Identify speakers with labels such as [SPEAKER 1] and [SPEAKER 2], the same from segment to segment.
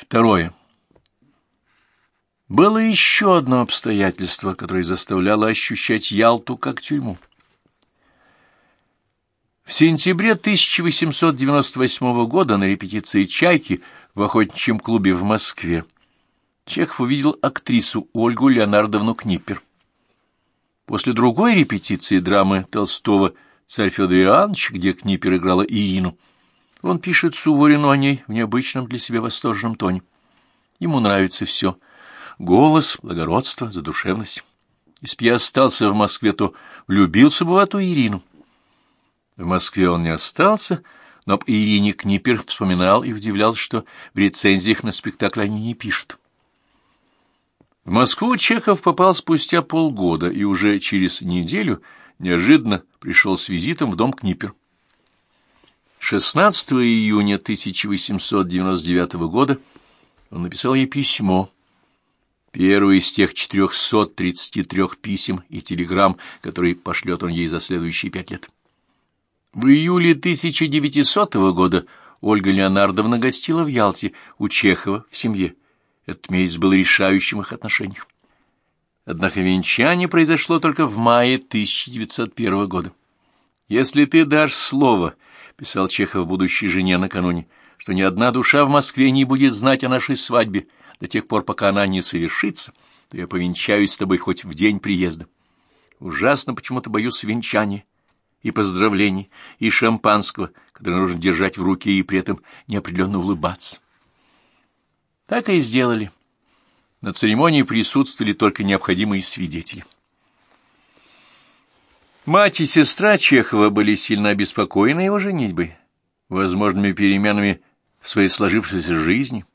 [SPEAKER 1] Второе. Было еще одно обстоятельство, которое заставляло ощущать Ялту как тюрьму. В сентябре 1898 года на репетиции «Чайки» в охотничьем клубе в Москве Чехов увидел актрису Ольгу Леонардовну Книппер. После другой репетиции драмы Толстого «Царь Федор Иоаннович», где Книппер играла Ирину, он пишет Суворину о ней в необычном для себя восторженном тоне. Ему нравится все — голос, благородство, задушевность. Если б я остался в Москве, то влюбился бы в эту Ирину. В Москве он не остался, но об Ирине Книпер вспоминал и удивлялся, что в рецензиях на спектакль они не пишут. В Москву Чехов попал спустя полгода и уже через неделю неожиданно пришел с визитом в дом Книпер. 16 июня 1899 года он написал ей письмо, первое из тех 433 писем и телеграмм, которые пошлет он ей за следующие пять лет. В июле 1900 года Ольга Леонардовна гостила в Ялте у Чехова в семье. Этот месяц был решающим их отношениях. Однако венчание произошло только в мае 1901 года. «Если ты дашь слово», — писал Чехов будущей жене накануне, «что ни одна душа в Москве не будет знать о нашей свадьбе до тех пор, пока она не совершится, то я повенчаюсь с тобой хоть в день приезда. Ужасно почему-то боюсь венчания и поздравлений, и шампанского, которое нужно держать в руке и при этом неопределенно улыбаться». Так и сделали. На церемонии присутствовали только необходимые свидетели. Мать и сестра Чехова были сильно обеспокоены его женитьбой, возможными переменами в своей сложившейся жизни.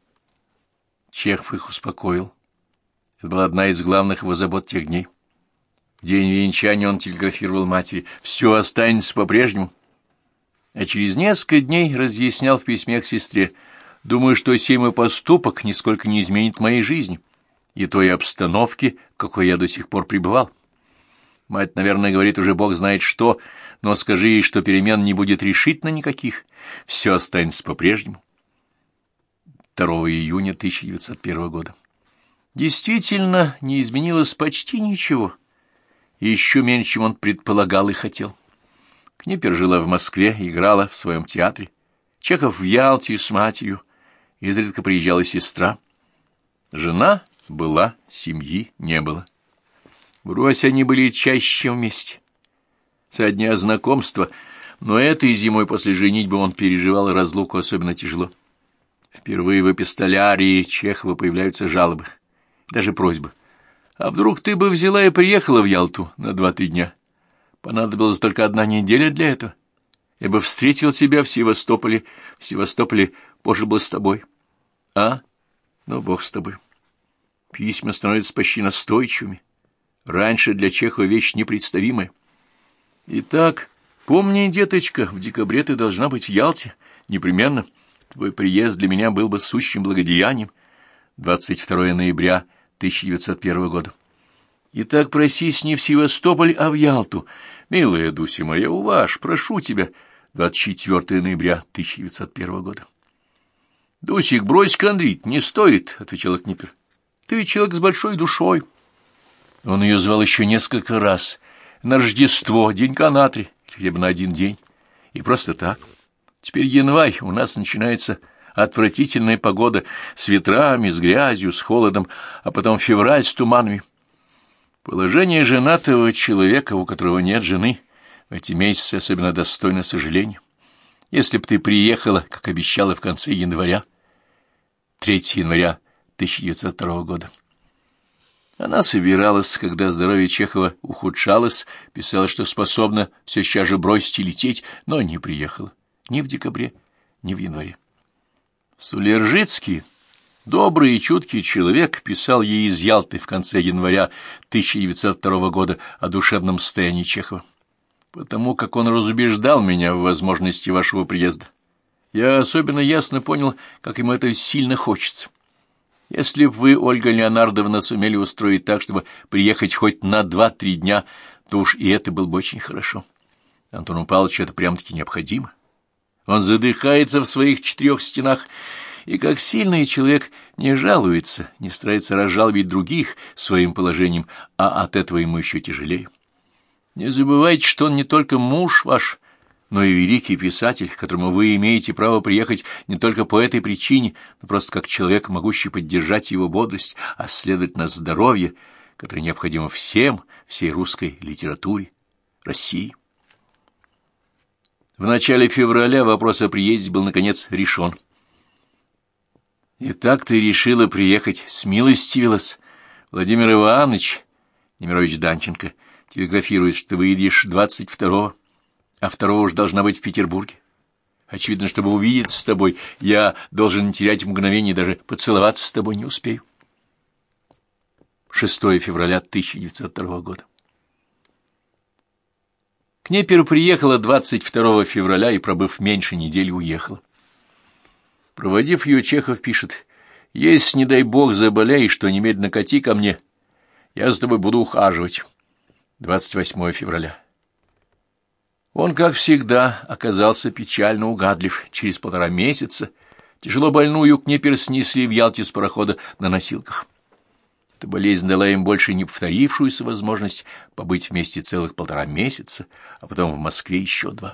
[SPEAKER 1] Чехов их успокоил. Это была одна из главных его забот тех дней. В день венчания он телеграфировал матери «Все останется по-прежнему». А через несколько дней разъяснял в письме к сестре «Думаю, что сей мой поступок нисколько не изменит моей жизни и той обстановки, какой я до сих пор пребывал». Мать, наверное, говорит уже бог знает что, но скажи ей, что перемен не будет решительно никаких. Все останется по-прежнему. 2 июня 1901 года. Действительно, не изменилось почти ничего. Еще меньше, чем он предполагал и хотел. Книпер жила в Москве, играла в своем театре. Чехов в Ялте с матерью. Изредка приезжала сестра. Жена была, семьи не было. Брось, они были чаще, вместе. Со дня знакомства, но этой зимой после женитьбы он переживал разлуку особенно тяжело. Впервые в эпистолярии Чехова появляются жалобы, даже просьбы. А вдруг ты бы взяла и приехала в Ялту на два-три дня? Понадобилась только одна неделя для этого. Я бы встретил тебя в Севастополе, в Севастополе позже был с тобой. А? Ну, бог с тобой. Письма становятся почти настойчивыми. Раньше для Чехова вещь непредставимая. Итак, помни, деточка, в декабре ты должна быть в Ялте. Непременно. Твой приезд для меня был бы сущим благодеянием. 22 ноября 1901 года. Итак, просись не в Севастополь, а в Ялту. Милая Дуся моя, уваж, прошу тебя. 24 ноября 1901 года. Дусик, брось кондрить, не стоит, — отвечала Книпер. Ты человек с большой душой. Он ее звал еще несколько раз. На Рождество, на три, хотя бы на один день. И просто так. Теперь январь, у нас начинается отвратительная погода с ветрами, с грязью, с холодом, а потом февраль с туманами. Положение женатого человека, у которого нет жены, в эти месяцы особенно достойно сожаления. Если б ты приехала, как обещала в конце января, 3 января 1902 года. Она собиралась, когда здоровье Чехова ухудшалось, писала, что способна все сейчас же бросить и лететь, но не приехала ни в декабре, ни в январе. Сулержицкий, добрый и чуткий человек, писал ей из Ялты в конце января 1902 года о душевном состоянии Чехова. «Потому как он разубеждал меня в возможности вашего приезда. Я особенно ясно понял, как ему это сильно хочется». Если бы вы, Ольга Леонардовна, сумели устроить так, чтобы приехать хоть на два-три дня, то уж и это было бы очень хорошо. Антону Павловичу это прям-таки необходимо. Он задыхается в своих четырех стенах И как сильный человек не жалуется, не старается разжаловать других своим положением, а от этого ему еще тяжелее. Не забывайте, что он не только муж ваш, но и великий писатель, к которому вы имеете право приехать не только по этой причине, но просто как человек, могущий поддержать его бодрость, а следовательно здоровье, которое необходимо всем, всей русской литературе, России. В начале февраля вопрос о приезде был, наконец, решен. «Итак ты решила приехать, смилостивилась. Владимир Иванович, Немирович Данченко, телеграфирует, что ты двадцать второго, а второго уж должна быть в Петербурге. Очевидно, чтобы увидеться с тобой, я должен не терять мгновение, даже поцеловаться с тобой не успею». 6 февраля 1902 года. Кнеперу приехала 22 февраля и, пробыв меньше недели, уехала. Проводив ее, Чехов пишет, «Если, не дай бог, заболеешь, то немедленно кати ко мне. Я за тобой буду ухаживать». 28 февраля. Он, как всегда, оказался печально угадлив. Через полтора месяца тяжело больную Кнепер снесли в Ялте с парохода на носилках. Эта болезнь дала им больше не повторившуюся возможность побыть вместе целых полтора месяца, а потом в Москве еще два.